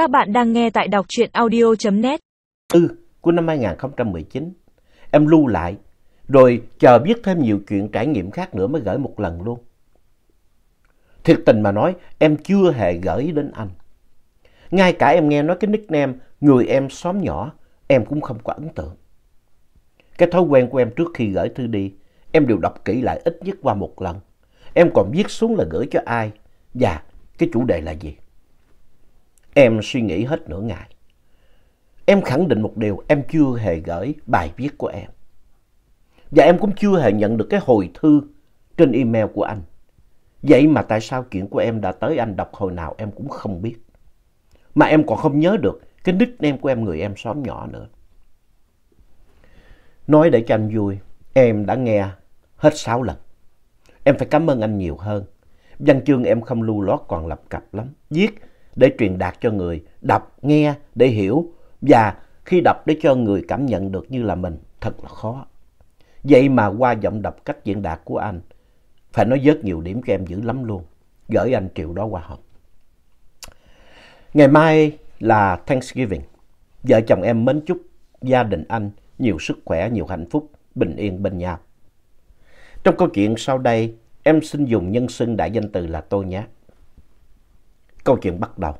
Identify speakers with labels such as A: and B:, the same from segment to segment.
A: Các bạn đang nghe tại đọc truyện audio.net.
B: Ừ, của năm 2019. Em lưu lại, rồi chờ biết thêm nhiều chuyện trải nghiệm khác nữa mới gửi một lần luôn. Thiệt tình mà nói, em chưa hề gửi đến anh. Ngay cả em nghe nói cái nickname người em xóm nhỏ, em cũng không có ấn tượng. Cái thói quen của em trước khi gửi thư đi, em đều đọc kỹ lại ít nhất qua một lần. Em còn viết xuống là gửi cho ai và cái chủ đề là gì. Em suy nghĩ hết nửa ngày. Em khẳng định một điều, em chưa hề gửi bài viết của em. Và em cũng chưa hề nhận được cái hồi thư trên email của anh. Vậy mà tại sao chuyện của em đã tới anh đọc hồi nào em cũng không biết. Mà em còn không nhớ được cái nickname của em người em xóm nhỏ nữa. Nói để cho anh vui, em đã nghe hết 6 lần. Em phải cảm ơn anh nhiều hơn. Văn chương em không lưu lót còn lập cập lắm. Viết để truyền đạt cho người, đọc, nghe để hiểu và khi đọc để cho người cảm nhận được như là mình thật là khó. Vậy mà qua giọng đọc cách diễn đạt của anh, phải nói rất nhiều điểm cho em dữ lắm luôn. Gửi anh triệu đó qua học. Ngày mai là Thanksgiving. Vợ chồng em mến chúc gia đình anh nhiều sức khỏe, nhiều hạnh phúc, bình yên bên nhau. Trong câu chuyện sau đây, em xin dùng nhân xưng đại danh từ là tôi nhé. Câu chuyện bắt đầu.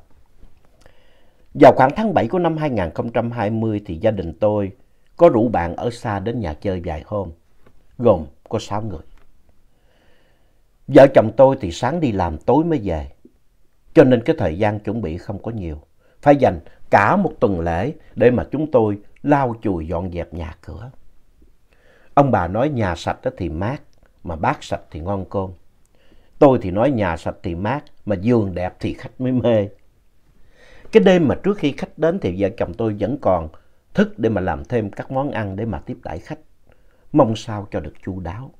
B: Vào khoảng tháng 7 của năm 2020 thì gia đình tôi có rủ bạn ở xa đến nhà chơi vài hôm, gồm có 6 người. Vợ chồng tôi thì sáng đi làm tối mới về, cho nên cái thời gian chuẩn bị không có nhiều. Phải dành cả một tuần lễ để mà chúng tôi lau chùi dọn dẹp nhà cửa. Ông bà nói nhà sạch thì mát, mà bát sạch thì ngon cơm. Tôi thì nói nhà sạch thì mát, mà giường đẹp thì khách mới mê. Cái đêm mà trước khi khách đến thì vợ chồng tôi vẫn còn thức để mà làm thêm các món ăn để mà tiếp đãi khách. Mong sao cho được chu đáo.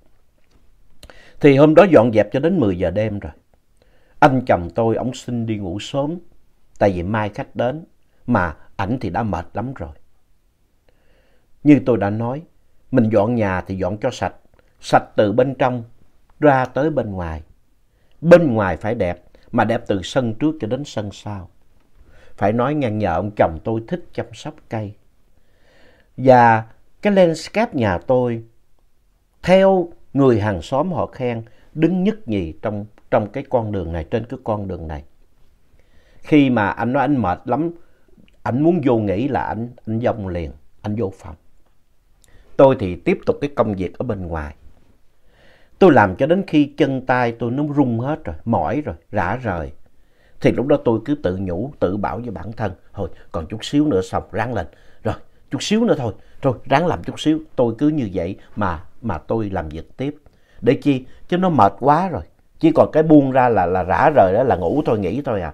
B: Thì hôm đó dọn dẹp cho đến 10 giờ đêm rồi. Anh chồng tôi, ông xin đi ngủ sớm. Tại vì mai khách đến, mà ảnh thì đã mệt lắm rồi. Như tôi đã nói, mình dọn nhà thì dọn cho sạch. Sạch từ bên trong ra tới bên ngoài. Bên ngoài phải đẹp, mà đẹp từ sân trước cho đến sân sau. Phải nói ngang nhờ ông chồng tôi thích chăm sóc cây. Và cái landscape nhà tôi, theo người hàng xóm họ khen, đứng nhất nhì trong, trong cái con đường này, trên cái con đường này. Khi mà anh nói anh mệt lắm, anh muốn vô nghỉ là anh, anh dông liền, anh vô phòng. Tôi thì tiếp tục cái công việc ở bên ngoài. Tôi làm cho đến khi chân tay tôi nó rung hết rồi, mỏi rồi, rã rời. Thì lúc đó tôi cứ tự nhủ, tự bảo với bản thân, thôi còn chút xíu nữa xong, ráng lên. Rồi, chút xíu nữa thôi, rồi ráng làm chút xíu. Tôi cứ như vậy mà mà tôi làm việc tiếp. Để chi? Chứ nó mệt quá rồi. Chỉ còn cái buông ra là là rã rời đó là ngủ thôi, nghỉ thôi à.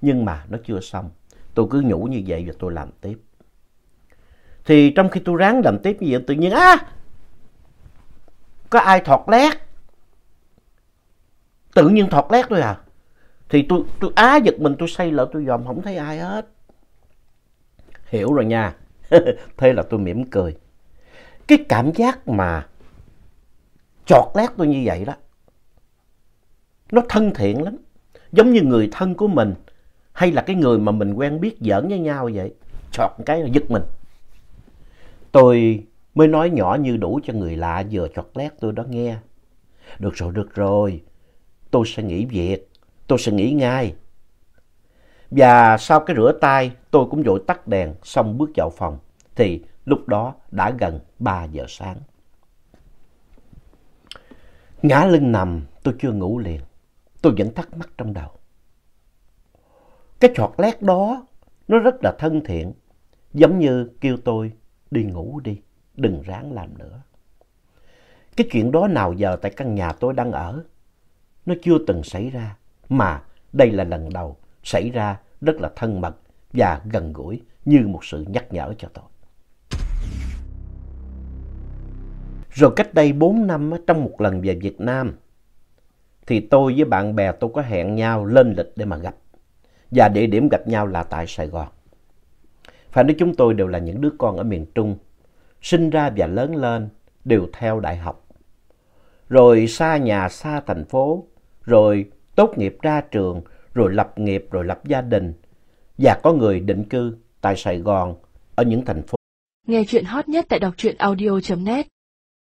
B: Nhưng mà nó chưa xong. Tôi cứ nhủ như vậy và tôi làm tiếp. Thì trong khi tôi ráng làm tiếp như vậy tự nhiên á có ai thọt lét. Tự nhiên thọt lét thôi à. Thì tôi, tôi á giật mình tôi say lỡ tôi dòm không thấy ai hết. Hiểu rồi nha. Thế là tôi mỉm cười. Cái cảm giác mà chọt lét tôi như vậy đó. Nó thân thiện lắm. Giống như người thân của mình. Hay là cái người mà mình quen biết giỡn với nhau vậy. Chọt cái là giật mình. Tôi mới nói nhỏ như đủ cho người lạ vừa chọt lét tôi đó nghe. Được rồi, được rồi. Tôi sẽ nghỉ việc. Tôi sẽ nghỉ ngay. Và sau cái rửa tay, tôi cũng vội tắt đèn, xong bước vào phòng. Thì lúc đó đã gần 3 giờ sáng. Ngã lưng nằm, tôi chưa ngủ liền. Tôi vẫn thắc mắc trong đầu. Cái chọt lét đó, nó rất là thân thiện. Giống như kêu tôi đi ngủ đi, đừng ráng làm nữa. Cái chuyện đó nào giờ tại căn nhà tôi đang ở, nó chưa từng xảy ra, mà đây là lần đầu xảy ra rất là thân mật và gần gũi như một sự nhắc nhở cho tôi. Rồi cách đây 4 năm trong một lần về Việt Nam thì tôi với bạn bè tôi có hẹn nhau lên lịch để mà gặp. Và địa điểm gặp nhau là tại Sài Gòn. Phải nói chúng tôi đều là những đứa con ở miền Trung, sinh ra và lớn lên đều theo đại học. Rồi xa nhà, xa thành phố, rồi tốt nghiệp ra trường, rồi lập nghiệp, rồi lập gia đình. và có người định cư tại Sài Gòn ở những thành phố
A: Nghe chuyện hot nhất tại đọc truyện audio.net